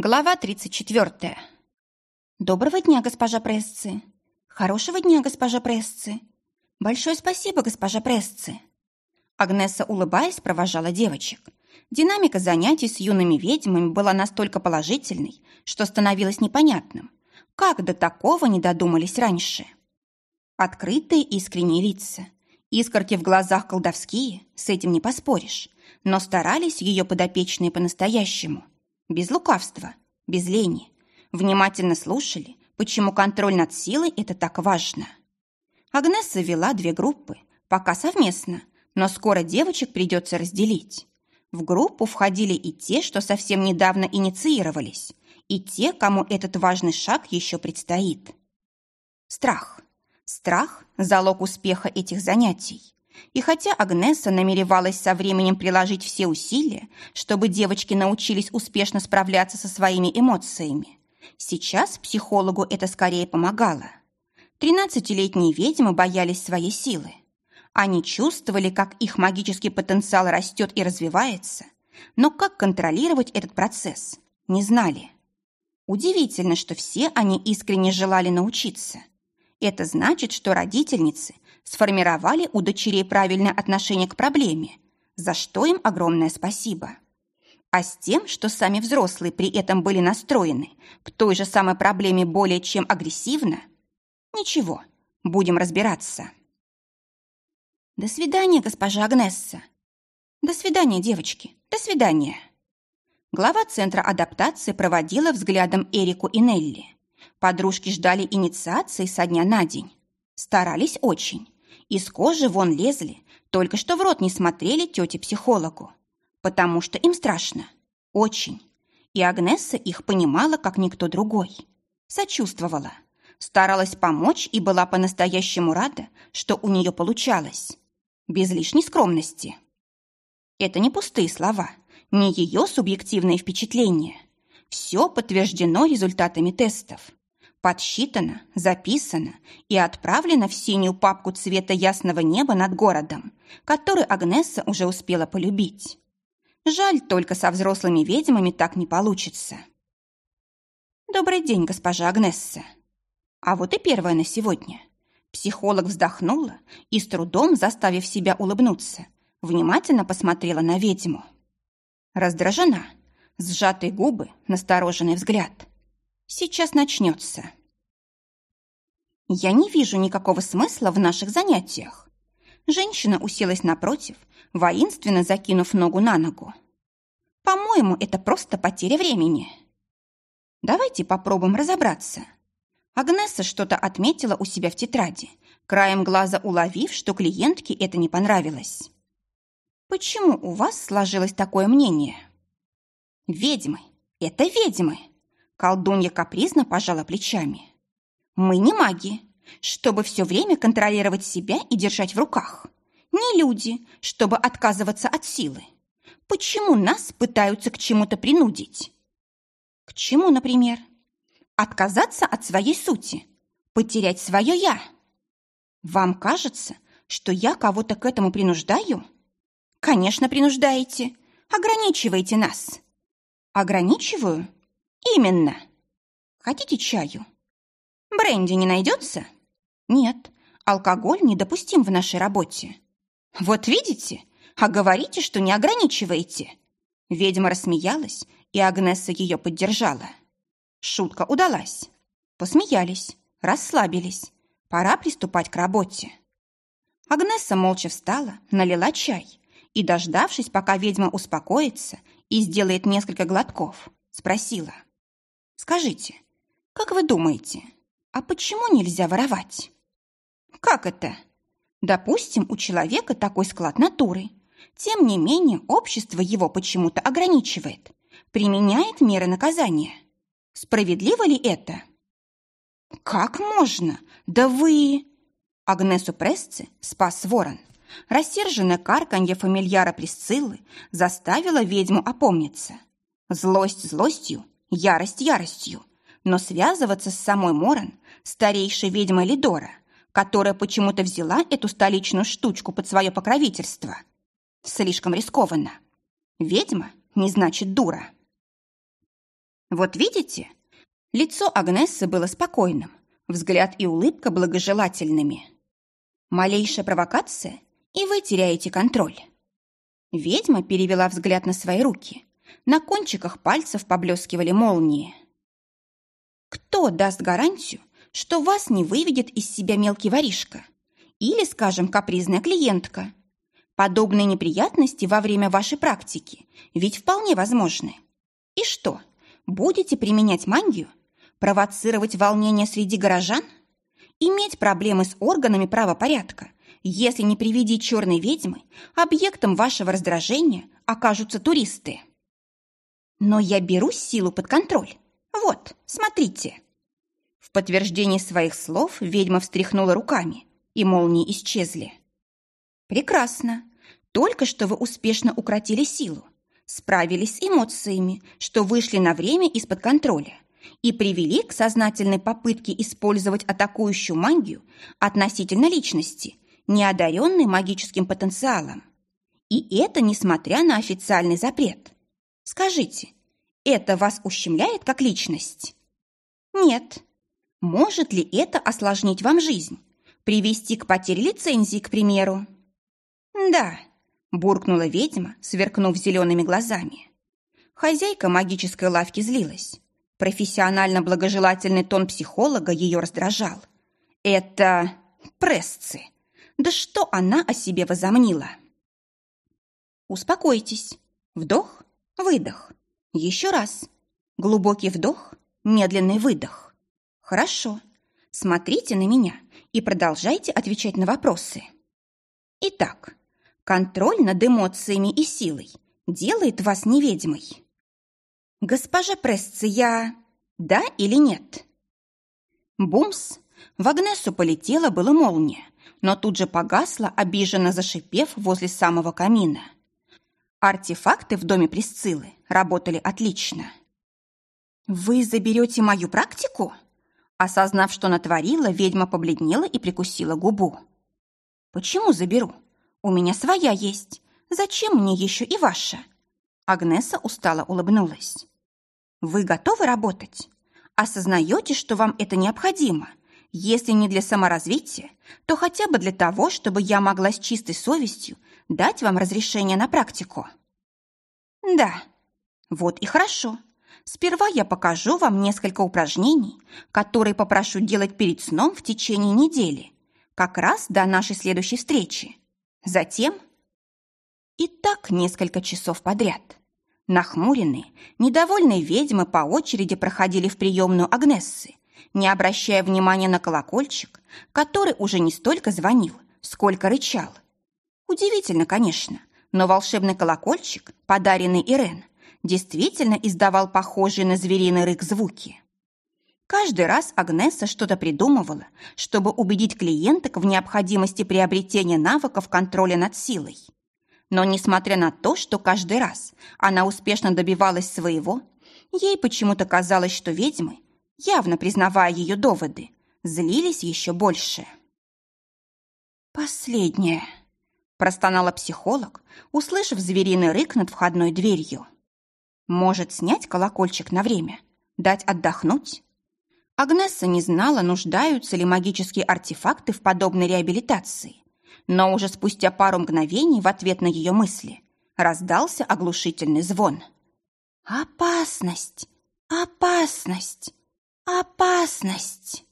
Глава 34. Доброго дня, госпожа Прессы. Хорошего дня, госпожа Прессы. Большое спасибо, госпожа Прессы. Агнеса, улыбаясь, провожала девочек. Динамика занятий с юными ведьмами была настолько положительной, что становилось непонятным, как до такого не додумались раньше. Открытые искренние лица, искорки в глазах колдовские, с этим не поспоришь, но старались ее подопечные по-настоящему – без лукавства, без лени. Внимательно слушали, почему контроль над силой – это так важно. Агнесса вела две группы, пока совместно, но скоро девочек придется разделить. В группу входили и те, что совсем недавно инициировались, и те, кому этот важный шаг еще предстоит. Страх. Страх – залог успеха этих занятий. И хотя Агнеса намеревалась со временем приложить все усилия, чтобы девочки научились успешно справляться со своими эмоциями, сейчас психологу это скорее помогало. Тринадцатилетние ведьмы боялись своей силы. Они чувствовали, как их магический потенциал растет и развивается, но как контролировать этот процесс, не знали. Удивительно, что все они искренне желали научиться. Это значит, что родительницы – сформировали у дочерей правильное отношение к проблеме, за что им огромное спасибо. А с тем, что сами взрослые при этом были настроены к той же самой проблеме более чем агрессивно, ничего, будем разбираться. До свидания, госпожа Агнесса. До свидания, девочки, до свидания. Глава Центра адаптации проводила взглядом Эрику и Нелли. Подружки ждали инициации со дня на день. Старались очень. Из кожи вон лезли, только что в рот не смотрели тете-психологу. Потому что им страшно. Очень. И Агнесса их понимала, как никто другой. Сочувствовала. Старалась помочь и была по-настоящему рада, что у нее получалось. Без лишней скромности. Это не пустые слова, не ее субъективные впечатления. Все подтверждено результатами тестов подсчитано, записано и отправлено в синюю папку цвета ясного неба над городом, который Агнесса уже успела полюбить. Жаль, только со взрослыми ведьмами так не получится. Добрый день, госпожа Агнесса. А вот и первая на сегодня. Психолог вздохнула и, с трудом заставив себя улыбнуться, внимательно посмотрела на ведьму. Раздражена, сжатые губы, настороженный взгляд. Сейчас начнется. Я не вижу никакого смысла в наших занятиях. Женщина уселась напротив, воинственно закинув ногу на ногу. По-моему, это просто потеря времени. Давайте попробуем разобраться. Агнесса что-то отметила у себя в тетради, краем глаза уловив, что клиентке это не понравилось. Почему у вас сложилось такое мнение? Ведьмы. Это ведьмы. Колдунья капризно пожала плечами. Мы не маги, чтобы все время контролировать себя и держать в руках. Не люди, чтобы отказываться от силы. Почему нас пытаются к чему-то принудить? К чему, например? Отказаться от своей сути, потерять свое «я». Вам кажется, что я кого-то к этому принуждаю? Конечно, принуждаете. Ограничиваете нас. Ограничиваю? Именно. Хотите чаю? Бренди не найдется? Нет, алкоголь недопустим в нашей работе. Вот видите, а говорите, что не ограничиваете. Ведьма рассмеялась, и Агнесса ее поддержала. Шутка удалась. Посмеялись, расслабились. Пора приступать к работе. Агнесса молча встала, налила чай и, дождавшись, пока ведьма успокоится и сделает несколько глотков, спросила. «Скажите, как вы думаете, а почему нельзя воровать? Как это? Допустим, у человека такой склад натуры. Тем не менее, общество его почему-то ограничивает, применяет меры наказания. Справедливо ли это? Как можно? Да вы... Агнесу Пресци спас ворон. Рассерженное карканье фамильяра Присциллы заставило ведьму опомниться. Злость злостью, ярость яростью но связываться с самой Моран, старейшей ведьмой Лидора, которая почему-то взяла эту столичную штучку под свое покровительство, слишком рискованно. Ведьма не значит дура. Вот видите? Лицо Агнессы было спокойным, взгляд и улыбка благожелательными. Малейшая провокация, и вы теряете контроль. Ведьма перевела взгляд на свои руки. На кончиках пальцев поблескивали молнии. Кто даст гарантию, что вас не выведет из себя мелкий воришка? Или, скажем, капризная клиентка? Подобные неприятности во время вашей практики ведь вполне возможны. И что, будете применять магию? Провоцировать волнение среди горожан? Иметь проблемы с органами правопорядка, если не приведи черной ведьмы, объектом вашего раздражения окажутся туристы. Но я беру силу под контроль. Вот, смотрите. В подтверждение своих слов ведьма встряхнула руками, и молнии исчезли. Прекрасно. Только что вы успешно укротили силу, справились с эмоциями, что вышли на время из-под контроля и привели к сознательной попытке использовать атакующую магию относительно личности, неодаренной магическим потенциалом. И это несмотря на официальный запрет. Скажите, это вас ущемляет как личность? Нет. Может ли это осложнить вам жизнь? Привести к потере лицензии, к примеру? Да, буркнула ведьма, сверкнув зелеными глазами. Хозяйка магической лавки злилась. Профессионально-благожелательный тон психолога ее раздражал. Это прессы. Да что она о себе возомнила? Успокойтесь. Вдох, выдох. Еще раз. Глубокий вдох, медленный выдох. Хорошо. Смотрите на меня и продолжайте отвечать на вопросы. Итак, контроль над эмоциями и силой делает вас неведимой. Госпожа Пресса, я... Да или нет? Бумс! В Агнесу полетела была молния, но тут же погасла, обиженно зашипев возле самого камина. Артефакты в доме Присциллы работали отлично. «Вы заберете мою практику?» Осознав, что натворила, ведьма побледнела и прикусила губу. «Почему заберу? У меня своя есть. Зачем мне еще и ваша?» Агнеса устало улыбнулась. «Вы готовы работать? Осознаете, что вам это необходимо? Если не для саморазвития, то хотя бы для того, чтобы я могла с чистой совестью дать вам разрешение на практику. Да, вот и хорошо. Сперва я покажу вам несколько упражнений, которые попрошу делать перед сном в течение недели, как раз до нашей следующей встречи. Затем... И так несколько часов подряд. Нахмуренные, недовольные ведьмы по очереди проходили в приемную Агнессы, не обращая внимания на колокольчик, который уже не столько звонил, сколько рычал. Удивительно, конечно, но волшебный колокольчик, подаренный Ирен, действительно издавал похожие на звериный рык звуки. Каждый раз Агнеса что-то придумывала, чтобы убедить клиенток в необходимости приобретения навыков контроля над силой. Но несмотря на то, что каждый раз она успешно добивалась своего, ей почему-то казалось, что ведьмы явно признавая ее доводы, злились еще больше. «Последнее», – простонала психолог, услышав звериный рык над входной дверью. «Может, снять колокольчик на время? Дать отдохнуть?» Агнесса не знала, нуждаются ли магические артефакты в подобной реабилитации, но уже спустя пару мгновений в ответ на ее мысли раздался оглушительный звон. «Опасность! Опасность!» Опасность!